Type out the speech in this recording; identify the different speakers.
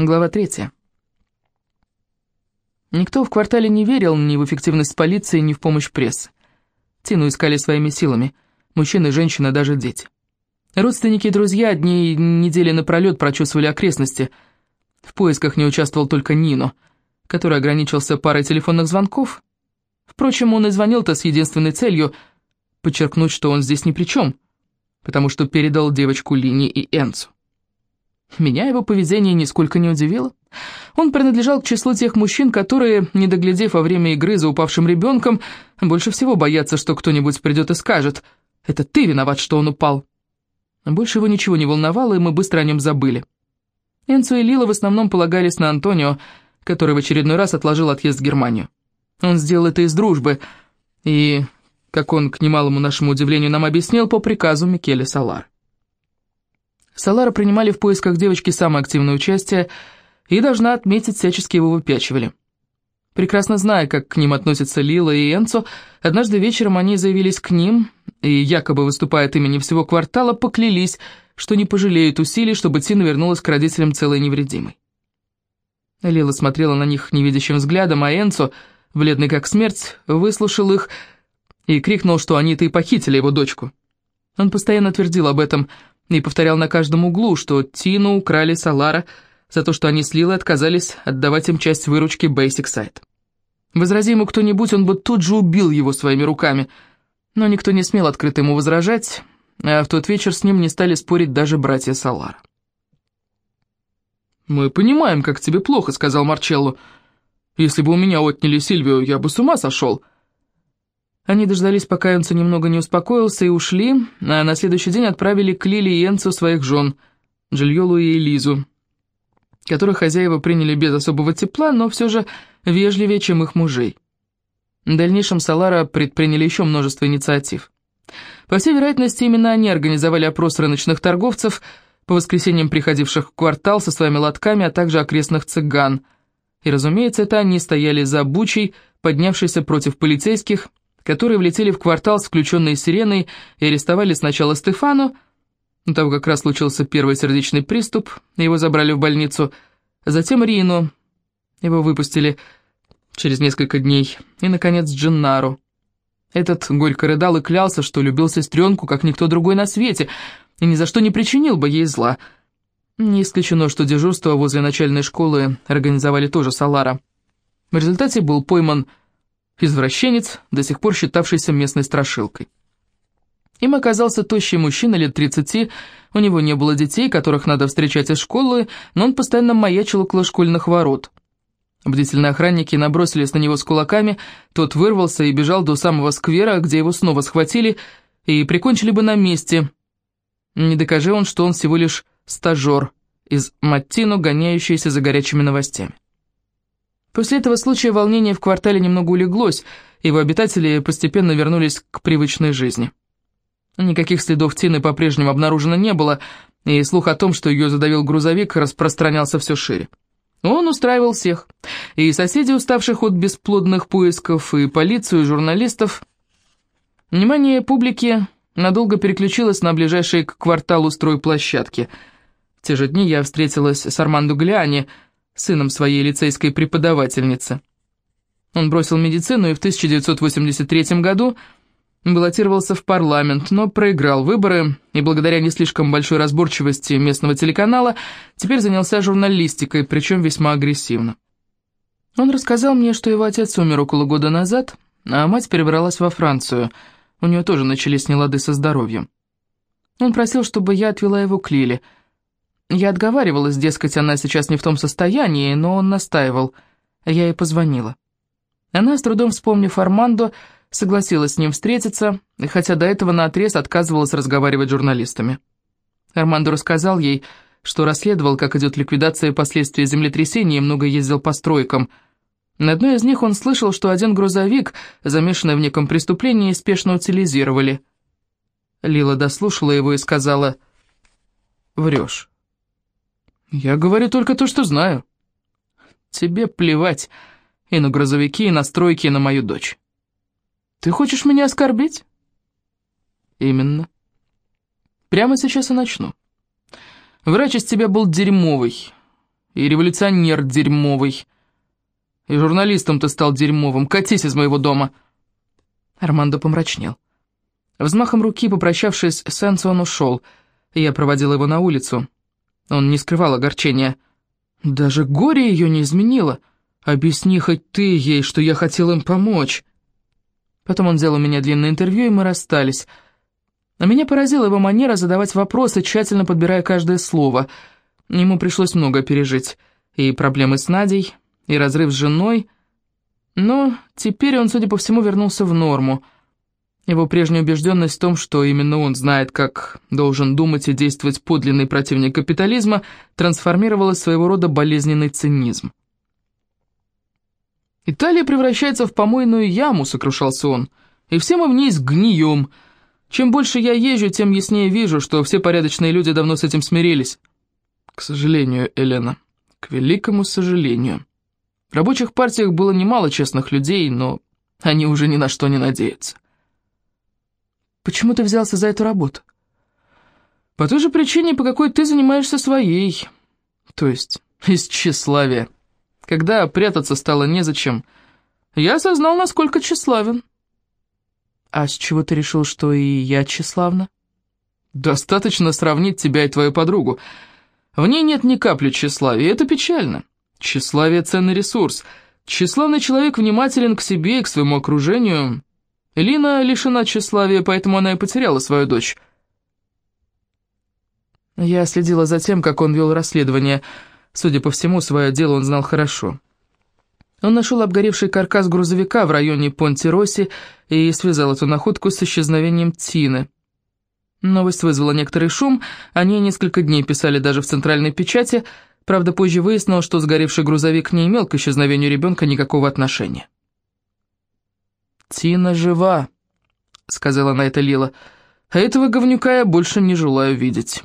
Speaker 1: Глава третья. Никто в квартале не верил ни в эффективность полиции, ни в помощь прессы. Тину искали своими силами. Мужчины, женщины, даже дети. Родственники и друзья дни и недели напролет прочесывали окрестности. В поисках не участвовал только Нино, который ограничился парой телефонных звонков. Впрочем, он и звонил-то с единственной целью — подчеркнуть, что он здесь ни при чем, потому что передал девочку Лине и Энцу. Меня его поведение нисколько не удивило. Он принадлежал к числу тех мужчин, которые, не доглядев во время игры за упавшим ребенком, больше всего боятся, что кто-нибудь придет и скажет «Это ты виноват, что он упал». Больше его ничего не волновало, и мы быстро о нем забыли. Энцо и Лила в основном полагались на Антонио, который в очередной раз отложил отъезд в Германию. Он сделал это из дружбы, и, как он, к немалому нашему удивлению, нам объяснил, по приказу Микеле Салар. Салара принимали в поисках девочки самое активное участие, и, должна отметить, всячески его выпячивали. Прекрасно зная, как к ним относятся Лила и Энцо, однажды вечером они заявились к ним, и, якобы выступая от имени всего квартала, поклялись, что не пожалеют усилий, чтобы Тина вернулась к родителям целой невредимой. Лила смотрела на них невидящим взглядом, а Энцо, бледный как смерть, выслушал их и крикнул, что они-то и похитили его дочку. Он постоянно твердил об этом, и повторял на каждом углу, что Тину украли Салара за то, что они с Лилой отказались отдавать им часть выручки Basic Site. Возрази ему кто-нибудь, он бы тут же убил его своими руками, но никто не смел открыто ему возражать, а в тот вечер с ним не стали спорить даже братья Салара. «Мы понимаем, как тебе плохо», — сказал Марчелло. «Если бы у меня отняли Сильвию, я бы с ума сошел». Они дождались, пока Энцо немного не успокоился, и ушли, а на следующий день отправили к Лили и Энцо своих жен, Джильолу и Элизу, которых хозяева приняли без особого тепла, но все же вежливее, чем их мужей. В дальнейшем Салара предприняли еще множество инициатив. По всей вероятности, именно они организовали опрос рыночных торговцев, по воскресеньям приходивших в квартал со своими лотками, а также окрестных цыган. И, разумеется, это они стояли за бучей, поднявшейся против полицейских, которые влетели в квартал с включенной сиреной и арестовали сначала Стефану, того как раз случился первый сердечный приступ, его забрали в больницу, затем Рину, его выпустили через несколько дней, и, наконец, Дженнару. Этот горько рыдал и клялся, что любил сестренку, как никто другой на свете, и ни за что не причинил бы ей зла. Не исключено, что дежурство возле начальной школы организовали тоже Салара. В результате был пойман извращенец, до сих пор считавшийся местной страшилкой. Им оказался тощий мужчина лет 30, у него не было детей, которых надо встречать из школы, но он постоянно маячил около школьных ворот. Бдительные охранники набросились на него с кулаками, тот вырвался и бежал до самого сквера, где его снова схватили и прикончили бы на месте. Не докажи он, что он всего лишь стажер из Маттино, гоняющийся за горячими новостями. После этого случая волнение в квартале немного улеглось, его обитатели постепенно вернулись к привычной жизни. Никаких следов Тины по-прежнему обнаружено не было, и слух о том, что ее задавил грузовик, распространялся все шире. Он устраивал всех, и соседей, уставших от бесплодных поисков, и полицию, и журналистов. Внимание публики надолго переключилось на ближайшие к кварталу стройплощадки. В те же дни я встретилась с Армандо Гляни, сыном своей лицейской преподавательницы. Он бросил медицину и в 1983 году баллотировался в парламент, но проиграл выборы и благодаря не слишком большой разборчивости местного телеканала теперь занялся журналистикой, причем весьма агрессивно. Он рассказал мне, что его отец умер около года назад, а мать перебралась во Францию. У нее тоже начались нелады со здоровьем. Он просил, чтобы я отвела его к Лиле – я отговаривалась, дескать, она сейчас не в том состоянии, но он настаивал. Я ей позвонила. Она, с трудом вспомнив Армандо, согласилась с ним встретиться, хотя до этого наотрез отказывалась разговаривать с журналистами. Армандо рассказал ей, что расследовал, как идет ликвидация последствий землетрясения и много ездил по стройкам. На одной из них он слышал, что один грузовик, замешанный в неком преступлении, спешно утилизировали. Лила дослушала его и сказала «Врешь». «Я говорю только то, что знаю». «Тебе плевать и на грузовики, и на стройки, и на мою дочь». «Ты хочешь меня оскорбить?» «Именно. Прямо сейчас и начну. Врач из тебя был дерьмовый. и революционер дерьмовый. И журналистом ты стал дерьмовым. Катись из моего дома!» Армандо помрачнел. Взмахом руки, попрощавшись с Энцо, он ушел. Я проводила его на улицу. Он не скрывал огорчения. «Даже горе ее не изменило. Объясни хоть ты ей, что я хотел им помочь». Потом он взял у меня длинное интервью, и мы расстались. А меня поразила его манера задавать вопросы, тщательно подбирая каждое слово. Ему пришлось много пережить. И проблемы с Надей, и разрыв с женой. Но теперь он, судя по всему, вернулся в норму. Его прежняя убежденность в том, что именно он знает, как должен думать и действовать подлинный противник капитализма, трансформировалась в своего рода болезненный цинизм. «Италия превращается в помойную яму», — сокрушался он, — «и все мы в ней сгнием. Чем больше я езжу, тем яснее вижу, что все порядочные люди давно с этим смирились». «К сожалению, Елена, к великому сожалению». В рабочих партиях было немало честных людей, но они уже ни на что не надеются. «Почему ты взялся за эту работу?» «По той же причине, по какой ты занимаешься своей. То есть из тщеславия. Когда прятаться стало незачем, я осознал, насколько тщеславен». «А с чего ты решил, что и я тщеславна?» «Достаточно сравнить тебя и твою подругу. В ней нет ни капли тщеславия, это печально. Тщеславие – ценный ресурс. Тщеславный человек внимателен к себе и к своему окружению. Лина лишена тщеславия, поэтому она и потеряла свою дочь. Я следила за тем, как он вел расследование. Судя по всему, свое дело он знал хорошо. Он нашел обгоревший каркас грузовика в районе Понти-Росси и связал эту находку с исчезновением Тины. Новость вызвала некоторый шум, о ней несколько дней писали даже в центральной печати – Правда, позже выяснилось, что сгоревший грузовик не имел к исчезновению ребенка никакого отношения. «Тина жива», — сказала на это Лила, — «а этого говнюка я больше не желаю видеть».